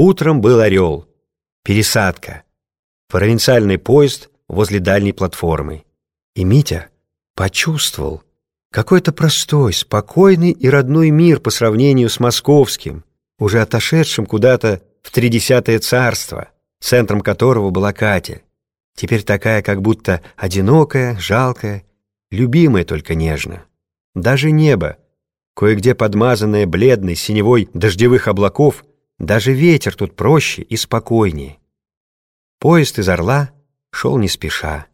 Утром был «Орел». Пересадка. Провинциальный поезд возле дальней платформы. И Митя почувствовал какой-то простой, спокойный и родной мир по сравнению с московским, уже отошедшим куда-то в тридесятое царство, центром которого была Катя. Теперь такая, как будто одинокая, жалкая, любимая только нежно. Даже небо, кое-где подмазанное бледной синевой дождевых облаков, даже ветер тут проще и спокойнее. Поезд из Орла шел не спеша.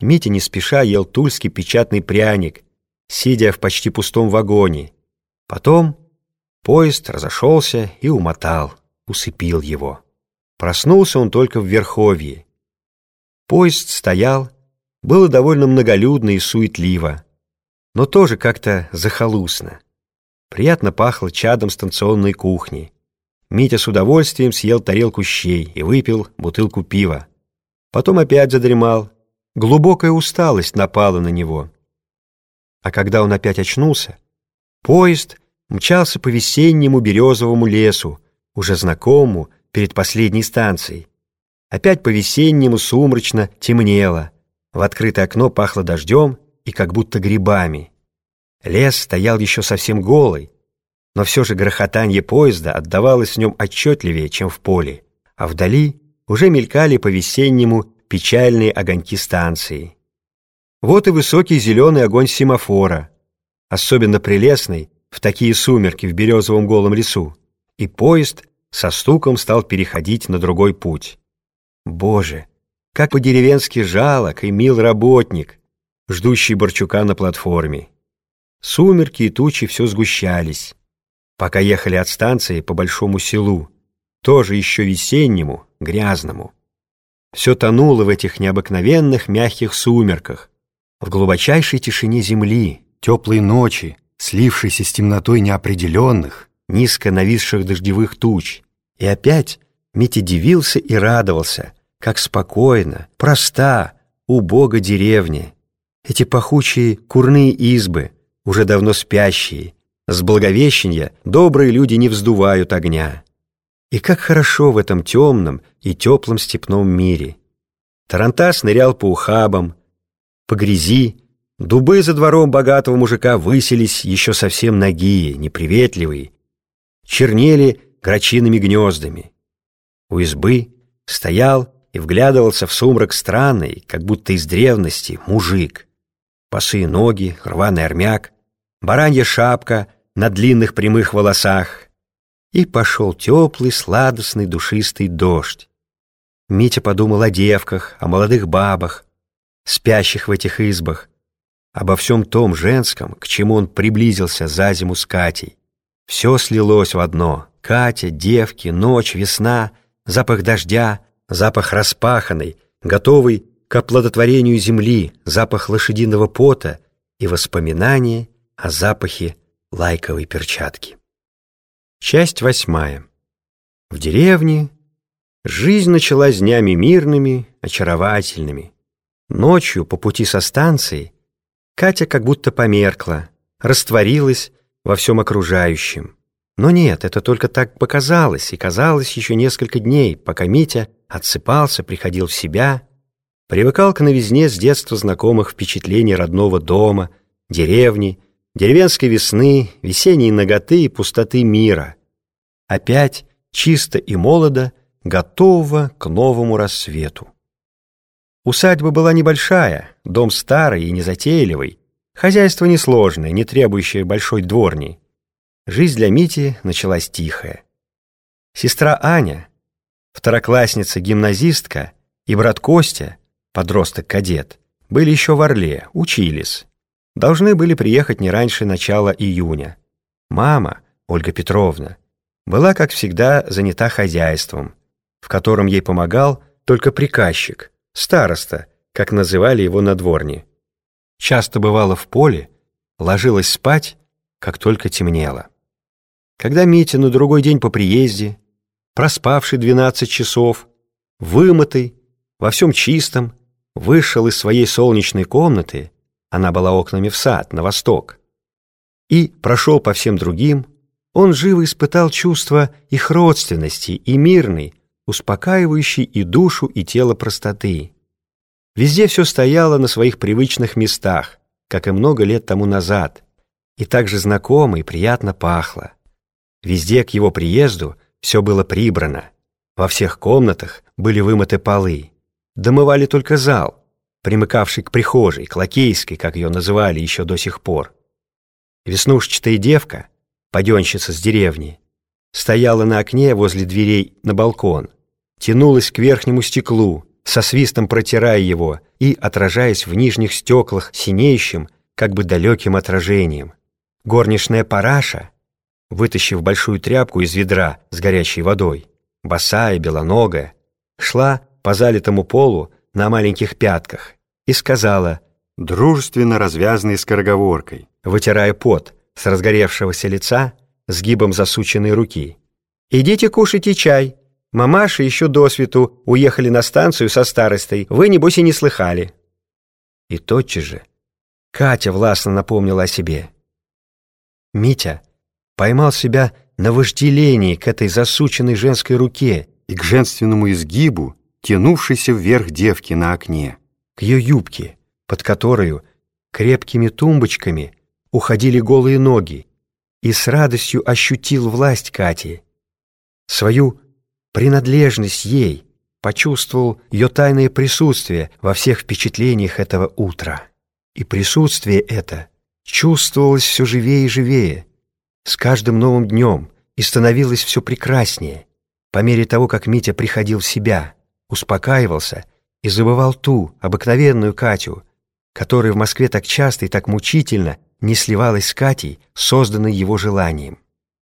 Митя не спеша ел тульский печатный пряник, сидя в почти пустом вагоне. Потом поезд разошелся и умотал, усыпил его. Проснулся он только в Верховье. Поезд стоял, было довольно многолюдно и суетливо, но тоже как-то захолустно. Приятно пахло чадом станционной кухни. Митя с удовольствием съел тарелку щей и выпил бутылку пива. Потом опять задремал. Глубокая усталость напала на него. А когда он опять очнулся, поезд мчался по весеннему березовому лесу, уже знакомому перед последней станцией. Опять по-весеннему сумрачно темнело. В открытое окно пахло дождем и как будто грибами. Лес стоял еще совсем голый, но все же грохотанье поезда отдавалось в нем отчетливее, чем в поле, а вдали уже мелькали по-весеннему печальные огоньки станции. Вот и высокий зеленый огонь семафора, особенно прелестный в такие сумерки в березовом голом лесу, и поезд со стуком стал переходить на другой путь. Боже, как по-деревенски жалок и мил работник, ждущий Борчука на платформе. Сумерки и тучи все сгущались пока ехали от станции по большому селу, тоже еще весеннему, грязному. Все тонуло в этих необыкновенных мягких сумерках, в глубочайшей тишине земли, теплой ночи, слившейся с темнотой неопределенных, низко нависших дождевых туч. И опять Митя дивился и радовался, как спокойно, проста, убого деревни. Эти пахучие курные избы, уже давно спящие, с Благовещения добрые люди не вздувают огня. И как хорошо в этом темном и теплом степном мире. Тарантас нырял по ухабам, по грязи, дубы за двором богатого мужика высились еще совсем нагие, неприветливые, чернели грачиными гнездами. У избы стоял и вглядывался в сумрак странный, как будто из древности, мужик. Босые ноги, рваный армяк, баранья шапка — на длинных прямых волосах, и пошел теплый, сладостный, душистый дождь. Митя подумал о девках, о молодых бабах, спящих в этих избах, обо всем том женском, к чему он приблизился за зиму с Катей. Все слилось в одно — Катя, девки, ночь, весна, запах дождя, запах распаханной, готовый к оплодотворению земли, запах лошадиного пота и воспоминания о запахе лайковой перчатки. Часть восьмая. В деревне жизнь началась днями мирными, очаровательными. Ночью по пути со станции Катя как будто померкла, растворилась во всем окружающем. Но нет, это только так показалось, и казалось еще несколько дней, пока Митя отсыпался, приходил в себя, привыкал к новизне с детства знакомых впечатлений родного дома, деревни, деревенской весны, весенней ноготы и пустоты мира. Опять чисто и молодо, готового к новому рассвету. Усадьба была небольшая, дом старый и незатейливый, хозяйство несложное, не требующее большой дворни. Жизнь для Мити началась тихая. Сестра Аня, второклассница-гимназистка, и брат Костя, подросток-кадет, были еще в Орле, учились должны были приехать не раньше начала июня. Мама, Ольга Петровна, была, как всегда, занята хозяйством, в котором ей помогал только приказчик, староста, как называли его на дворне. Часто бывала в поле, ложилась спать, как только темнело. Когда Митя на другой день по приезде, проспавший 12 часов, вымытый, во всем чистом, вышел из своей солнечной комнаты, она была окнами в сад, на восток. И прошел по всем другим, он живо испытал чувство их родственности и мирной, успокаивающей и душу, и тело простоты. Везде все стояло на своих привычных местах, как и много лет тому назад, и также знакомо и приятно пахло. Везде к его приезду все было прибрано. Во всех комнатах были вымыты полы. Домывали только зал, примыкавший к прихожей, к лакейской, как ее называли еще до сих пор. Веснушчатая девка, паденщица с деревни, стояла на окне возле дверей на балкон, тянулась к верхнему стеклу, со свистом протирая его и отражаясь в нижних стеклах синеющим, как бы далеким отражением. Горничная параша, вытащив большую тряпку из ведра с горячей водой, босая, белоногая, шла по залитому полу на маленьких пятках и сказала, дружественно развязанной скороговоркой, вытирая пот с разгоревшегося лица сгибом засученной руки. «Идите кушайте чай. Мамаша еще до свету уехали на станцию со старостой. Вы, небось, и не слыхали». И тотчас же Катя властно напомнила о себе. Митя поймал себя на вожделении к этой засученной женской руке и к женственному изгибу, тянувшейся вверх девки на окне, к ее юбке, под которую крепкими тумбочками уходили голые ноги, и с радостью ощутил власть Кати, свою принадлежность ей, почувствовал ее тайное присутствие во всех впечатлениях этого утра. И присутствие это чувствовалось все живее и живее, с каждым новым днем, и становилось все прекраснее, по мере того, как Митя приходил в себя, успокаивался и забывал ту, обыкновенную Катю, которая в Москве так часто и так мучительно не сливалась с Катей, созданной его желанием.